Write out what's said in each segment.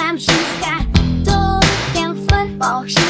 咱们是在都变分，保持。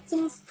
です。